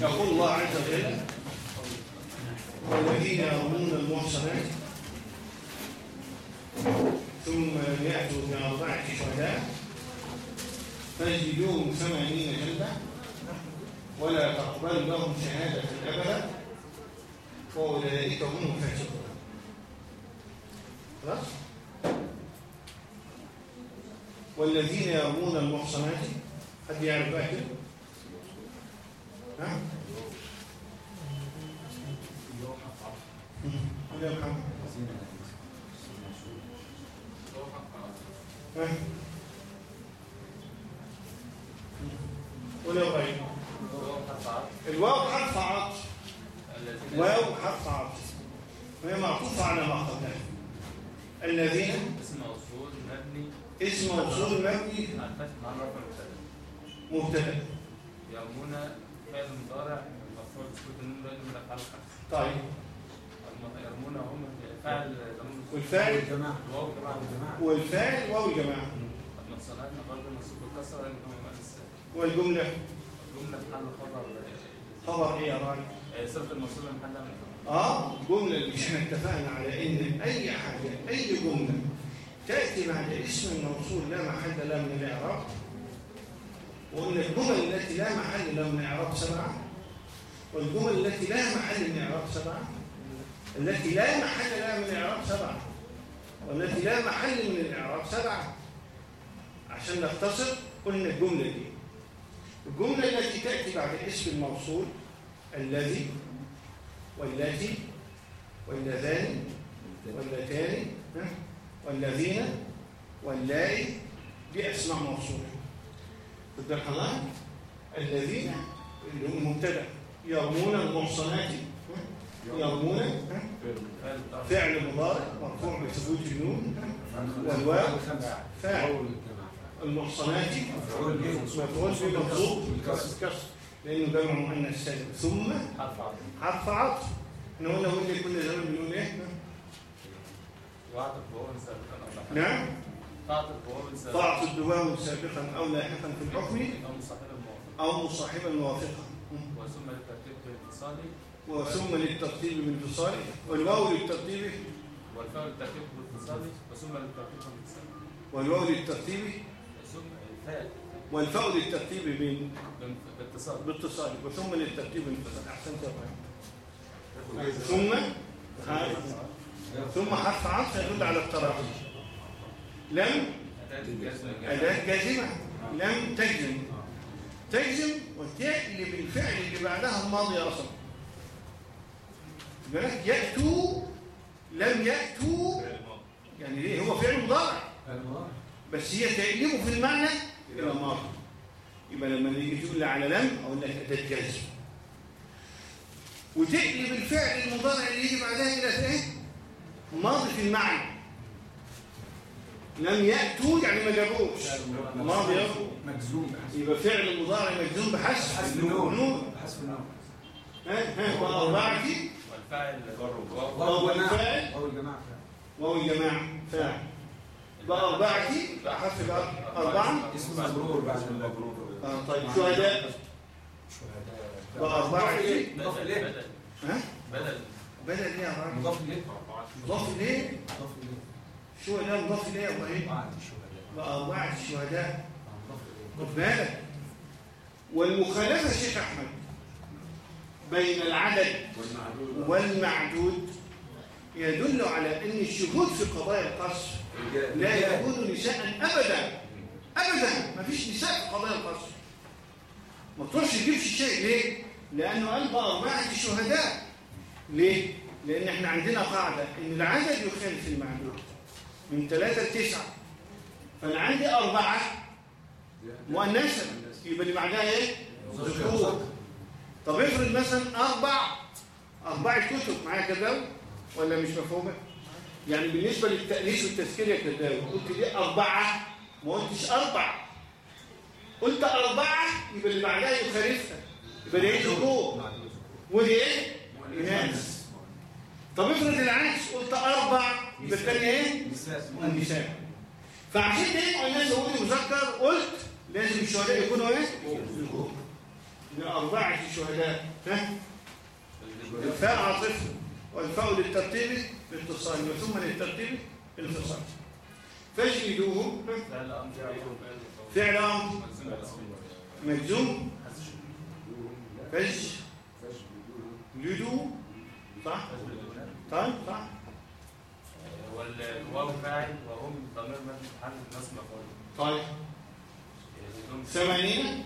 يقول الله عز وجل والذين يرمون المحصنات ثم يأتوا بأربعة شهداء فاجلدوهم ثمانين جلدة ولا تقبل لهم شهادة أبدا وأولئك هم الفاسقون خلاص والذين يرمون المحصنات حد يعرف بقى كده؟ الواو حرف عطف. واو حرف عطف. وهي معطوفة على ما قبلها الذين اسم موصول مبني اسم موصول مبني على الفتح مع الرفع المبتدا مبتدا يرمون فعل مضارع مرفوع بسكوت النون من افعال الخمس طيب يرمون هم فاعل ضمير والفاعل واو جماعة. والفاعل واو الجماعة المصطلحات برضه منصوب بالكسره لأن هو مؤنث والجملة جمله في محل خبر خبر إيه يا راجل؟ صفه الموصول محل من آه الجملة اللي إحنا اتفقنا على إن أي حاجة أي جملة تأتي بعد اسم الموصول لا محل له من الإعراب وإن الجمل التي لا محل له من الإعراب سبعة والجمل التي لا محل من الإعراب سبعة التي لا محل لها من الإعراب سبعة والتي لا محل من الإعراب سبعة. عشان نختصر قلنا الجملة دي. الجملة التي تأتي بعد اسم الموصول الذي والتي واللذان واللتان؟ والذين واللائي دي اسماء موصوله بالك الله الذين اللي هم مبتدا يرمون المحصنات؟ يرمون؟ فعل مضارع. مرفوع بثبوت النون؟ والواو فاعل المحصنات مفعول به منصوب بالكسر لأنه جمع مؤنث سالم ثم حرف عطف. حرف عطف. إحنا قلنا قلنا كل زمان بنقول إيه؟ وعطف وهو سابقا أو لاحقا نعم. تعطف وهو سابقا. أو لاحقا في الحكم. أو مصاحب الموافق أو مصاحبا موافقا. وثم للترتيب بالاتصال وثم للترتيب بالانفصال والواو للترتيب. والفاء للترتيب بالاتصال وثم للترتيب بالاتصال والواو للترتيب. ثم الفاء. والفاء للترتيب بالاتصال باتصال. وثم للترتيب أحسنت يا إبراهيم. ثم؟ ثم حرف عطف يدل على التراخي لم أداة جازمة لم تجزم. تجزم وتقلب الفعل اللي بعدها الماضي أصلا بالك يأتوا لم يأتوا. يعني ليه هو فعل مضارع. بس هي تقلبه في المعنى إلى ماضي يبقى لما نيجي تقول لي على لم أقول لك أداة جزم وتقلب الفعل المضارع اللي يجي بعدها إلى إيه؟ ماضي في المعنى. لم يأتوا يعني ما جابوش. ماضي. يأتوا مجزوم يبقى فعل مضارع مجزوم بحذف حذف النون. حذف النون. ها ها وأربعة والفاعل واو. وهو والجماعة الفاعل أو الجماعة. وهو الجماعة فاعل بأربعة بحرف بقى أربعة. اسم مجرور بعد المجرور آه طيب شهداء. بأربعة مضاف إليه. بدل. ها؟ بدل. بدل إيه يا راجل مضاف إليه. مضاف إليه؟ مضاف إليه. شهداء مضاف إليه يا إبراهيم بعد الشهداء بأربعة شهداء. مضاف إليه. خد بالك. والمخالفة يا شيخ أحمد بين العدد والمعدود يدل على أن الشهود في قضايا القصر لا يكون نساء أبدا. أبدا. ما فيش نساء في قضايا القصر ما تروحش تجيبش شيء. ليه؟ لأنه قال بأربعة شهداء. ليه؟ لأن إحنا عندنا قاعدة إن العدد يخالف المعدود من ثلاثة لتسعة فأنا عندي أربعة. مؤنثة. يبقى اللي بعدها إيه؟ ذكور طب افرض مثلا أربع. أربعة كتب معايا كده ولا مش مفهومة؟ يعني بالنسبة للتأنيث والتذكير يا كداوي قلت ليه أربعة؟ ما قلتش أربع قلت أربعة يبقى اللي بعدها يخالفها. يبقى ده إيه ودي إيه؟ إناث طب افرض العكس قلت أربع يبقى الثانية إيه؟ النساء. فعشان تجمع الناس يقولوا مذكر قلت لازم الشهداء يكونوا إيه؟ ذكور أربعة الشهداء. ها؟ الفاء عاطفة والفاء للترتيب الاتصال وثم للترتيب الانفصال فاجلدوهم ها؟ لا لا أمر فعل مجزوم فاجلدوا صح؟ طيب صح. والواو فاعل وهم ضمير مبني الناس مفعول طيب ثمانين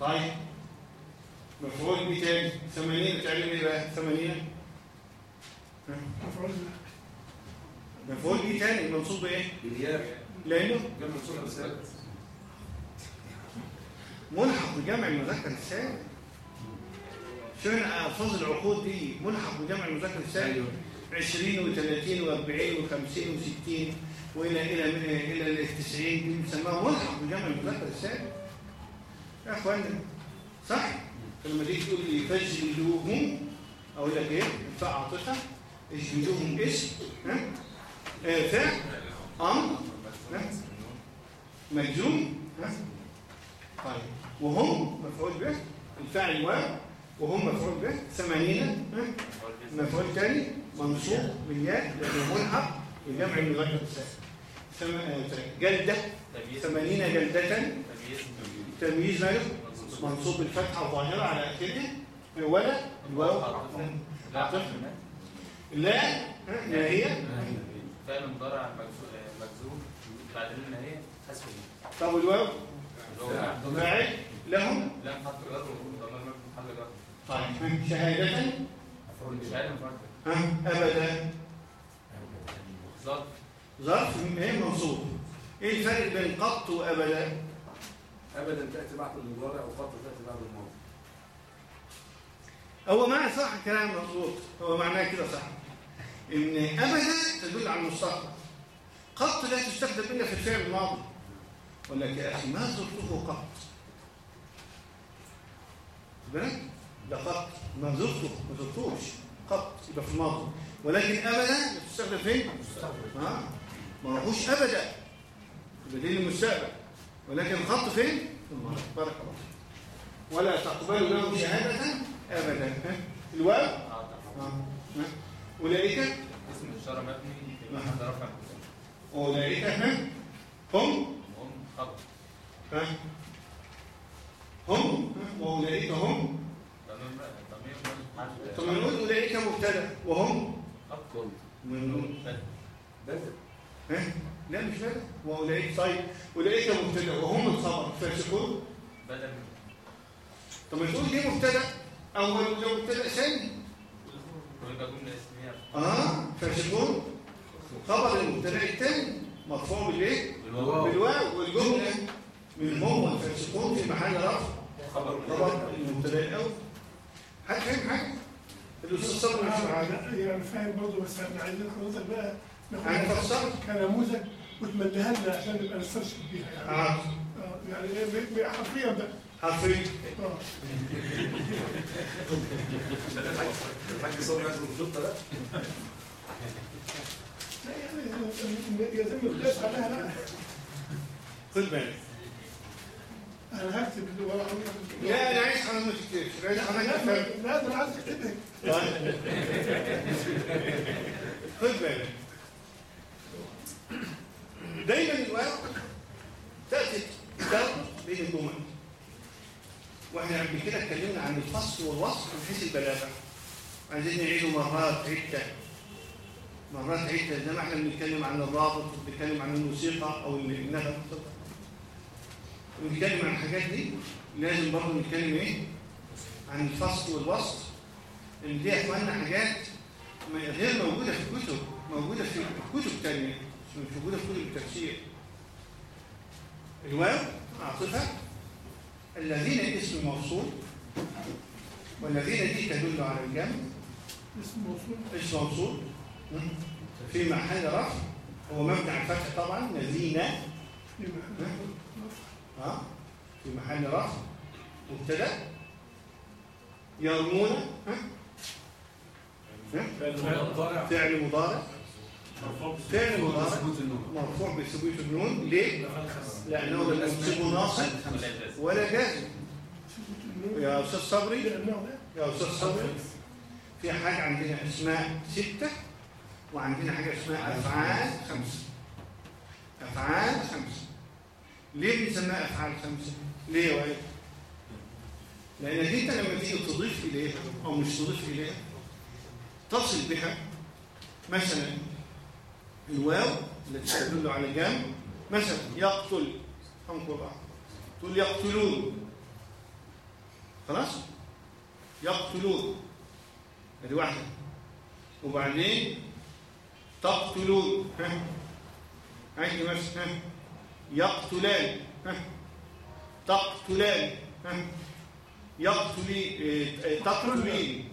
طيب. مفعول به تاني. ثمانين تعلم إيه بقى؟ ثمانين. ها؟ مفعول مفعول به تاني. منصوب بايه؟ بالياء لأنه جمع صورة رسالة ملحق بجمع المذكر السالم شو إحنا ألفاظ العقود دي؟ ملحق بجمع المذكر السالم 20 و30 و40 و50 و60 والى إلى من إلى ال 90 دي بنسميها ملحق بجمع المذكر السالم يا اخوانا صح؟ لما تيجي تقول لي فاجلدوهم أقول لك إيه؟ الفاء عاطفة اجلدوهم اسم ها؟ فاء أمر؟ مجزوم ها؟ طيب. وهم مفعول به الفاعل واو وهم مفعول به ثمانين ها؟ مفعول به مفعول ثاني منصوب بالياء لأنه ملحق المذكر السالم ثم- آه، جلدة. تمييز. ثمانين جلدة. تمييز. تمييز ماله منصوب بالفتحة الظاهرة على اخره ولا الواو؟ لا. لا؟ ما هي. فعل مضارع مجزو- مجزوم بعد النهاية حذف. طب الواو اللي هو فاعل لهم لم حرف جر محل جر طيب. شهادة؟ شهادة ها؟ ابدا. ظرف. ظرف؟ إيه منصوب. إيه الفرق بين قط وابدا؟ أبدا تأتي بعد المضارع وقد تأتي بعد الماضي. هو معنى صح كلام مظبوط. هو معناه كده صح. إن ابدا تدل على المستقبل قط لا تستخدم إلا في الفعل الماضي. ولكن يا أخي ما زرته قط. بالك ده قط. ما زرته ما زرتوش. قط. يبقى في الماضي. ولكن ابدا تستخدم فين؟ آه ما هوش ابدا. دي المستقبل. ولكن الخط فين بارك الله فيك. ولا تقبل له شهادة ابدا ها؟ الواو؟ أولئك اسم الإشارة مبني مبتدأ. ها؟ هم خبر؟ هم ها؟ وأولئك هم طب ما نقول أولئك مبتدأ وهم بدل. بدل ها لا مش كده وأولئك طيب أولئك مبتدا وهم الخبر فاسقون بدل. من طب ما تقول دي مبتدا اول لو مبتدا ثاني آه فاسقون خبر المبتدا الثاني مرفوع بالإيه؟ بالواو. بالواو والجملة من هم الفاسقون في محل رفع. خبر خبر المبتدا الأول. حد فاهم حاجة؟ الأستاذ صبري مش معانا. يعني فاهم برضه بس إحنا عايزين حضرتك بقى هنفسر كنموذج. وتمليها لنا عشان نبقى نسترشد بيها يعني آه آه، يعني إيه حرفيا ده حرفين آه الحاج صبري عايز الخطة ده لا يعني يتم القياس عليها لا خد بالك أنا هكتب ورا لا أنا عايز تكتبش عايز حضرتك تفهم لا لا أنا عايز اكتبها طيب. خد بالك دايما الواو تأتي تربط بين الجمل. وإحنا قبل كده اتكلمنا عن الفصل والوصف من حيث البلاغة. عايزين نعيده مرات عدة مرات عدة زي ما إحنا بنتكلم عن الرابط بنتكلم عن الموسيقى أو النغم ونتكلم عن الحاجات دي لازم برضه نتكلم إيه؟ عن الفصل والوصف. ان دي يا حاجات غير موجودة في الكتب موجودة في كتب تانية مش موجوده في كتب التفسير. الواو عاطفة. الذين اسم موصول والذين دي تدل على الجمع. اسم موصول. اسم موصول? في محل رفع هو على الفتح طبعا الذين. في محل ها في محل رفع مبتدأ. يرمون. ها؟ ها؟ مضارع. فعل مضارع. فعل مضارع مرفوع بثبوت النون. ليه؟ لأنه لم ينصبه ناصب ولا جازم يا أستاذ صبري. يا أستاذ صبري. في حاجة عندنا اسمها ستة وعندنا حاجة اسمها أفعال خمسة. أفعال خمسة. ليه بنسميها أفعال خمسة؟ ليه وائل؟ لأنك أنت لما تيجي تضيف إليها أو مش تضيف إليها تصل بها مثلا الواو التي تدل على جمع مثلا يقتل بعض تقول يقتلون. خلاص؟ يقتلون. ادي واحدة. وبعدين تقتلون. ها؟ عندي مثلا ها؟ يقتلان. ها؟ تقتلان. ها؟ يقتلي إيه، تقتلين.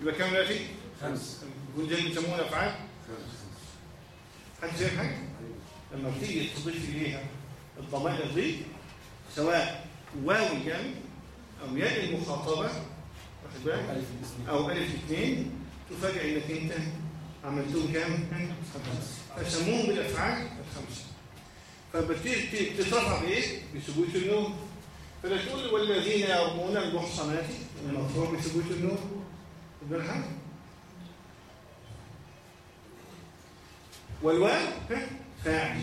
يبقى كام دلوقتي؟ خمس. دي بيسموها أفعال. خمس. حد شايف حاجة؟ لما بتيجي تضيف إليها الضمائر دي سواء واو الجمع أو ياء المخاطبة واخد بالك؟ ألف أو ألف اثنين تفاجئ إنك أنت عملتهم كام؟ فسموهم بالأفعال الخمسة فبتبتدي تترفع بإيه؟ بثبوت النون فلا تقول والذين يرمون المحصنات المرفوع بثبوت النون خد بالك حاجة؟ والواو؟ فاعل.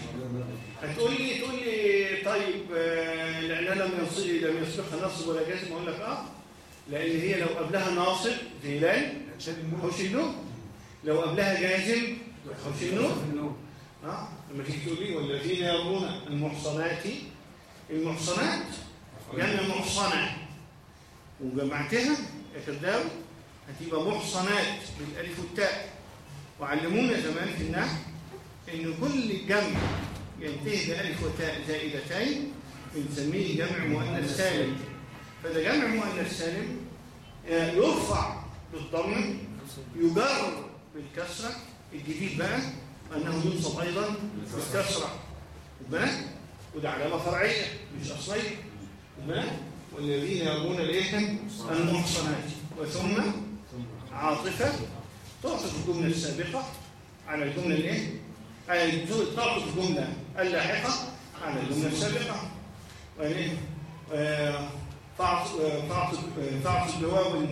هتقول لي تقول لي طيب آه، لأن لم ينصب لم يسبقها نصب ولا جازم. أقول لك آه لأن هي لو قبلها ناصب زي لأن شاد النون لو قبلها جازم حوش النون آه لما تيجي تقول لي والذين يرمون المحصنات. المحصنات جمع محصنه وجمعتها يا كذاب هتبقى محصنات بالألف والتاء. وعلمونا زمان في النحو إن كل جمع ينتهي بألف وتاء زائدتين بنسميه جمع مؤنث سالم فده جمع مؤنث سالم آه، يرفع بالضم يجر بالكسرة الجديد بقى أنه ينصب أيضا بالكسرة بالك؟ وده علامة فرعية مش أصلية بالك؟ والذين يرمون الإيه المحصنات وثم عاطفة تعطف الجملة السابقة على الجملة الإيه؟ تعطف الجملة اللاحقة على الجملة السابقة وإيه؟ آه، فاعطف آه، آه، بواو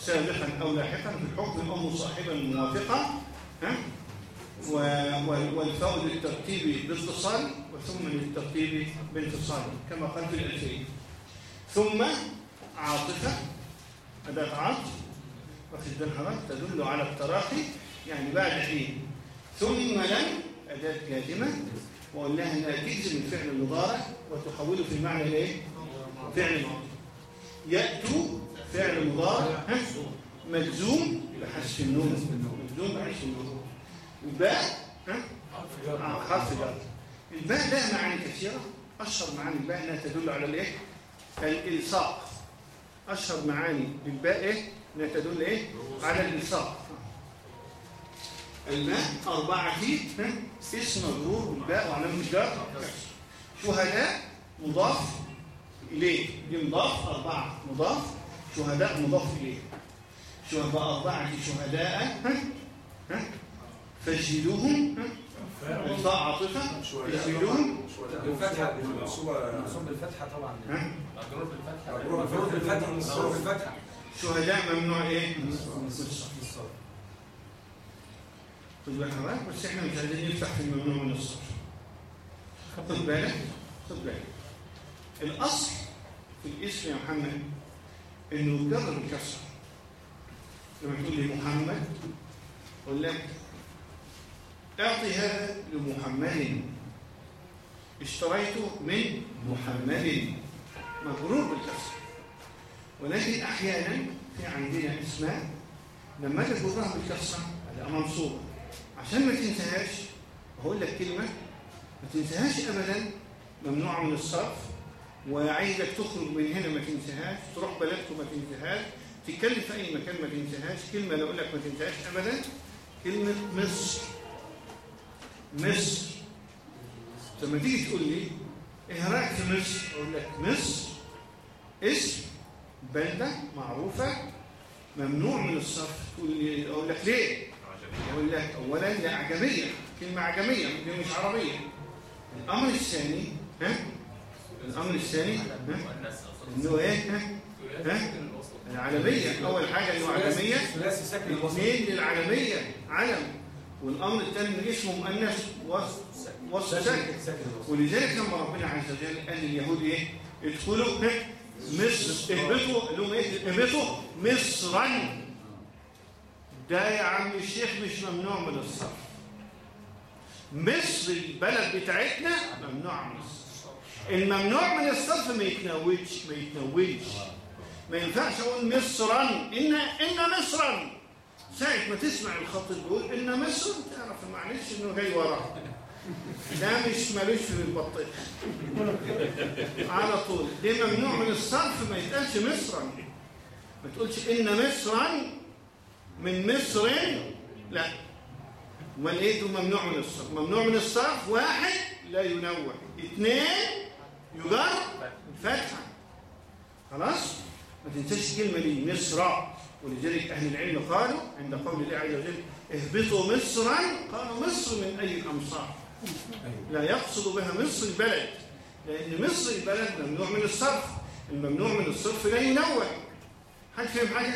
سابقا أو لاحقا في الحكم أو؟ و- و- والفاء للترتيب باتصال وثم للترتيب بانفصال كما قال في الألفية ثم عاطفة أداة عطف واخد بال حضرتك تدل على التراخي يعني بعد حين ثم لم أداة جازمة وقلناها أنها تجزم الفعل المضارع وتحوله في المعنى الإيه؟ فعل ماضي يأتوا فعل مضارع؟ مجزوم بحذف النون مجزوم بحذف النون الباء؟ آه، حرف جر الباء لها معاني كثيرة أشهر معاني الباء أنها تدل على الإيه؟ الإلصاق أشهر معاني للباء إيه؟ أنها تدل إيه؟ على الإلصاق الماء أربعة ها؟ اسم مجرور بالباء وعلامة الجر شهداء مضاف إليه دي مضاف أربعة مضاف شهداء مضاف إليه شهداء أربعة شهداء ها؟ ها؟ فاجلدوهم ها؟ الفاء عاطفة فاجلدوهم بالفتحة منصوب بالفتحة طبعا ها؟ مجرور بالفتحة مجرور بالفتحة منصوبة بالفتحة شهداء ممنوع إيه؟ خد بالك حضرتك بس إحنا مش عايزين نفتح في الممنوع من الصرف خد بالك؟ خد بالك. الأصل في الاسم يا محمد إنه يجرب الكسر. لما تقول لي محمد أقول لك أعطي هذا لمحمد. اشتريته من محمد. مجرور بالكسر. ولكن أحيانا في عندنا أسماء لما أجي اجرها بالكسره هتبقى منصوبه عشان ما تنساهاش هقول لك كلمة ما تنساهاش ابدا ممنوعه من الصرف وعايزك تخرج من هنا ما تنساهاش تروح بلدك وما تنساهاش تتكلم في أي مكان ما تنساهاش كلمة اللي أقول لك ما تنساهاش ابدا كلمة مصر. مصر. لما تيجي تقول لي إيه رأيك في مصر؟ أقول لك مصر اسم بلدة معروفة ممنوع من الصرف. تقول لي أقول لك ليه؟ أقول لك أولا لا أعجمية كلمة أعجمية ممكن مش عربية الأمر الثاني ها؟ الأمر الثاني؟ إنه إيه؟ ها؟ ها؟ العالمية أول حاجة إنه عالمية اثنين للعالمية علم والأمر الثاني اسمه مؤنث وصف ساكن ولذلك لما ربنا عز وجل قال لليهود إيه ادخلوا؟ مصر اهبطوا لهم إيه اهبطوا مصرا ده يا عم الشيخ مش ممنوع من الصرف. مصر البلد بتاعتنا ممنوع من الصرف. الممنوع من الصرف ما يتناولش ما يتناولش. ما ينفعش أقول مصرا. ان إن مصرا. ساعة ما تسمع الخطيب بيقول إن مصر تعرف معلش إنه جاي وراه ده مش مالوش في البطيخ. على طول. دي ممنوع من الصرف ما يتقالش مصرا. ما تقولش إن مصرا من مصر. لا. امال إيه ممنوع من الصرف. ممنوع من الصرف واحد لا ينوع. اثنين يجر فتحه خلاص؟ ما تنساش الكلمة دي مصر ولذلك أهل العلم قالوا عند قول الله عز وجل اهبطوا مصرا. قالوا مصر من أي الأمصار؟ لا يقصد بها مصر البلد. لأن مصر البلد ممنوع من الصرف. الممنوع من الصرف لا ينوع. حد فاهم حاجة؟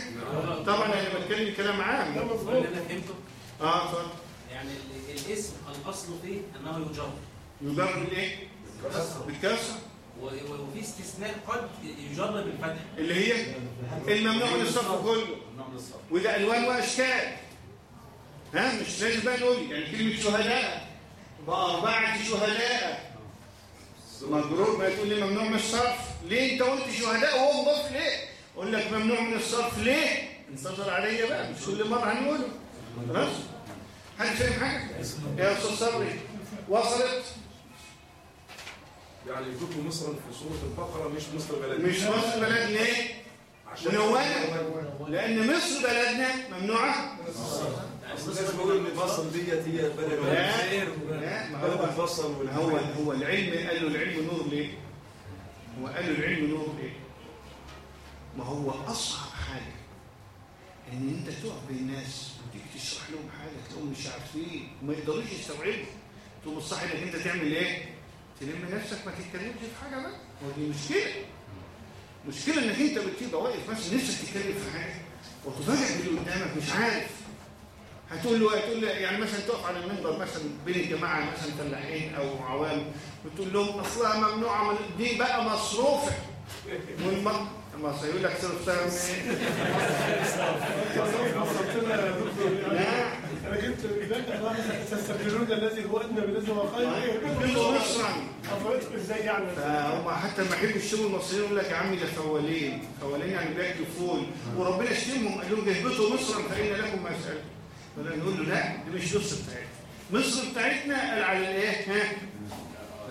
طبعا أنا بتكلم كلام عام. ده مظبوط. اللي أنا فهمته. آه اتفضل. يعني ال- الاسم الأصل فيه أنه يجر يجر بالإيه؟ بالكسر. و- وفي استثناء قد يجر بالفتح. اللي هي الممنوع من الصرف كله. ممنوع من الصرف. وده ألوان وأشكال. ها مش لازم بقى نقول يعني كلمة شهداء. بأربعة شهداء. مجرور ما تقول لي ممنوع من الصرف. ليه أنت قلت شهداء وهو مضاف ليه أقول لك ممنوع من الصرف ليه؟ انتظر عليا بقى مش كل مرة هنقوله. خلاص؟ حد فاهم حاجة؟ يا أستاذ صبري وصلت؟ يعني يجيبوا مصرا في سورة البقرة مش مصر بلد مش مصر بلد ليه؟ عشان منونة لأن مصر بلدنا إن مصر ديت هي بلد ما هو هو العلم قال له العلم نور ليه؟ هو قال له العلم نور ليه؟ ما هو أصعب حاجة إن أنت تقف بين الناس وتيجي تشرح لهم حاجة تلاقيهم مش عارفين وما يقدروش يستوعبوا تقوم الصح انك أنت تعمل إيه؟ تلم نفسك ما تتكلمش في حاجة بقى. ودي مشكلة. مشكلة إنك أنت بتبقى واقف مثلا نفسك تتكلم في حاجة. وتفاجئ باللي قدامك مش عارف. هتقول له هتقول له يعني مثلا تقف على المنبر مثلا بين الجماعه مثلا فلاحين أو عوام وتقول لهم أصلها ممنوعة من دي بقى مصروفة. ما يقول لك دكتور يعني لا أنا جبت تستبدلون الذي هو ادنى بالذي هو خير كله مصرا حضرتك إزاي يعني فهم حتى لما يحبوا يشتموا المصريين يقول لك يا عم ده فوالين. فوالين يعني بياكلوا فول وربنا يشتمهم. قال لهم اهبطوا مصرا فإن لكم ما سالتم فلا نقول له لا دي مش مصر بتاعتنا. مصر بتاعتنا قال على الايه ها؟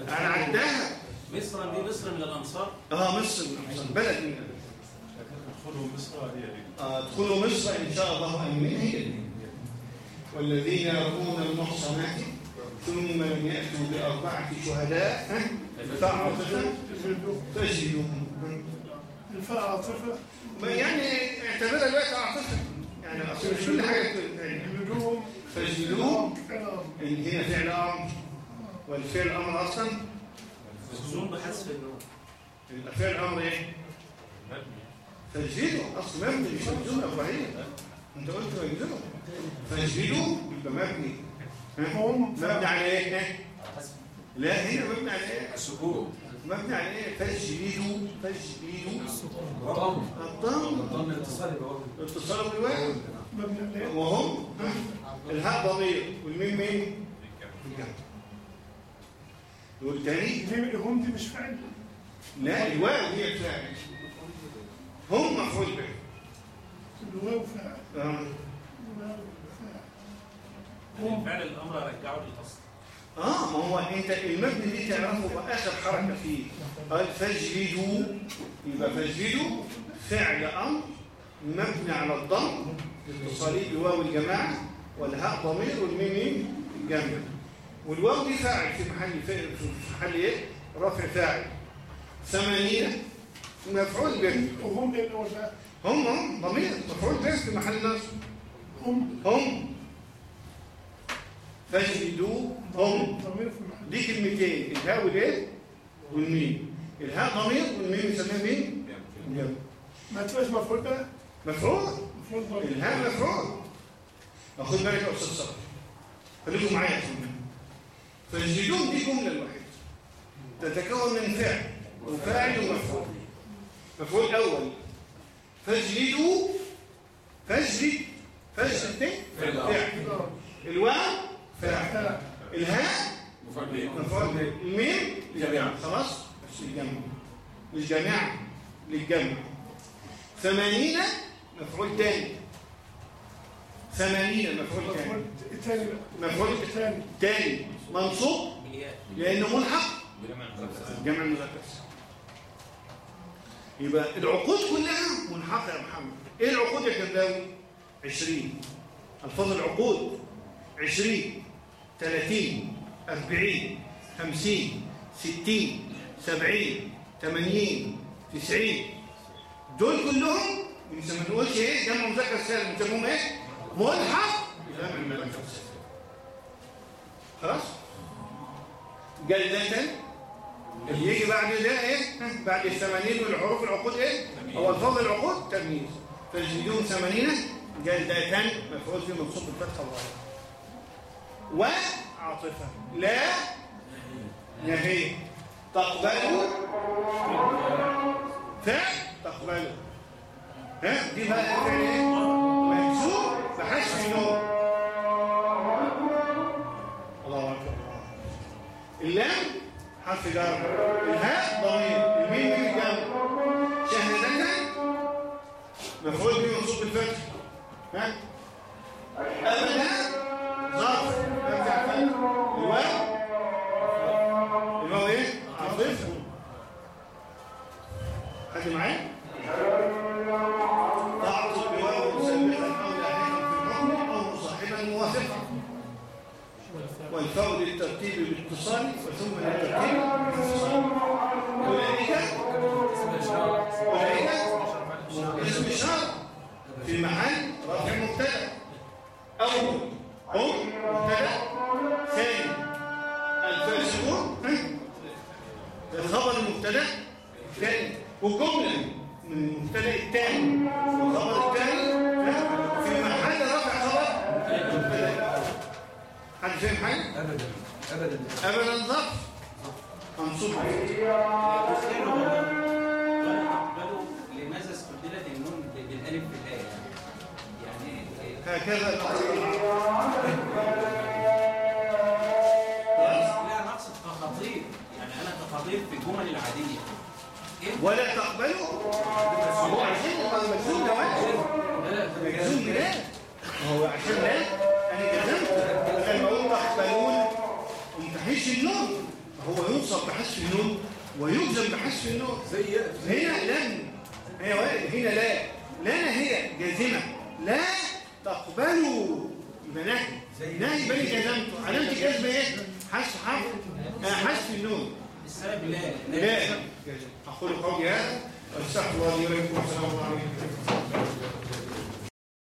على الذهب مصر دي مصر من الأنصار؟ آه مصر بلد من ادخلوا مصر آه، ادخلوا مصر إن شاء الله امنين هي. والذين يرمون المحصنات ثم لم يأتوا بأربعة شهداء الفاء عاطفه ما يعني اعتبرها دلوقتي عاطفه يعني اصل مش كل حاجة يعني يجلدوهم. فاجلدوهم. اللي هنا فعل أمر. والفعل أمر أصلا. مجزوم بحذف النون. الفعل أمر إيه؟ فاجلدوا اصل مبني مش مجزوم يا إبراهيم. أنت قلت مجزوم فاجلدوا يبقى مبني. مبني على إيه؟ ها؟ لا هنا مبني على إيه؟ السكون. مبني على إيه؟ فاجلدوا ضم الضم. ضم الاتصال يبقى واو. اتصال بالواو مبني عليه وهم الهاء ضمير. والميم مين؟ الجمع نقول تاني دي هم دي مش فعل لا الواو هي الفاعل. هم مفعول به. الواو فاعل هم فعل الأمر رجعه للأصل. آه ما هو انت المبني دي تعرفه باخر حركة فيه. قال فاجلدوا يبقى فاجلدوا فعل أمر مبني على الضم. اتصالي بواو الجماعة والهاء ضمير والميم الجمع. والواو دي فاعل في محل فعل في محل إيه؟ رفع فاعل. ثمانية. مفعول به. وهم؟ هم هم ضمير مفعول به في محل نصب. هم. هم. فاجلدوا. هم. دي كلمتين الهاء والإيه؟ والميم. الهاء ضمير والميم يسميها مين. ما تبقاش مفعول بقى؟ مفعول؟ الهاء مفعول. خد بالك يا أستاذ صبري. خليكم معايا يا فاجلدوهم دي جملة الوحيدة. تتكون من فعل وفاعل ومفعول. مفعول اول فاجلدوا فاجلد فاجلد ده فعل. الواو فاعل الهاء مفعول به. الميم جميعا. خلاص؟ بس الجمع مش جماعة للجمع ثمانين مفعول تاني. ثمانين مفعول تاني. مفعول تاني. تاني. منصوب؟ لأنه ملحق. جمع المذكر يبقى العقود كلها ملحقة يا محمد. إيه العقود يا كرداوي 20 ألفاظ العقود. 20 30 40 50 60 70 80 90 دول كلهم ما بنقولش إيه؟ جمع مذكر سالم بنسموهم إيه؟ ملحق جمع المذكر سالم خلاص؟ جلدة يجي بعد ده إيه؟ بعد الثمانين والحروف العقود إيه؟ هو الفضل العقود تمييز. فالجديون ثمانين جلدتان مفعول فيه منصوب بالفتحة الظاهرة. وعاطفه لا نهي. تقبلوا. فعل تقبلوا. ها؟ دي بقى الفعل إيه مجزوم بحذف نون الله أكبر. اللام حرف جر. الهاء ضمير. الميم من الجمع شهادتان مفعول به منصوب بالفتح ها؟ ابدا ظرف. مبدع فتح الواو. الواو إيه؟ عاطفه حد معايا؟ تعطف بواو مسبقا أو لاحقا في الحكم أو مصاحبا موافقا والفاء للترتيب بالاتصال وثم للترتيب بالاتصال. أولئك أولئك اسم إشارة في محل رفع مبتدأ أول هم مبتدأ ثاني. الفاسقون الخبر المبتدأ الثاني والجملة من المبتدأ الثاني. والخبر الثاني في محل رفع خبر مبتدأ حد فاهم حاجة؟ ابدا ابدا. أبدا ظرف منصوب تقبلوا لماذا استبدلت النون بالالف في الايه يعني يعني هكذا. لا نقصد كخطيب يعني أنا كخطيب في الجمل العادية. إيه؟ ولا تقبلوا هو عشان المجزوم ده مجزوم لا هو عشان لا أنا جزمت لما أقول تقبلون ومتحيش النون هو ينصب بحذف النون ويجزم بحذف النون زي هنا لن هي هنا لا. لا هي جازمة. لا تقبلوا. يبقى نهي. نهي بني جزمته علامة الجزم إيه؟ حذف حرف آه، حذف النون السبب لا. لا. أقول قولي هذا واستغفر الله لي ولكم والسلام عليكم